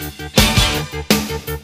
Música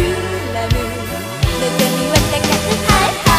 do la lune Ne te nuit pas ta carte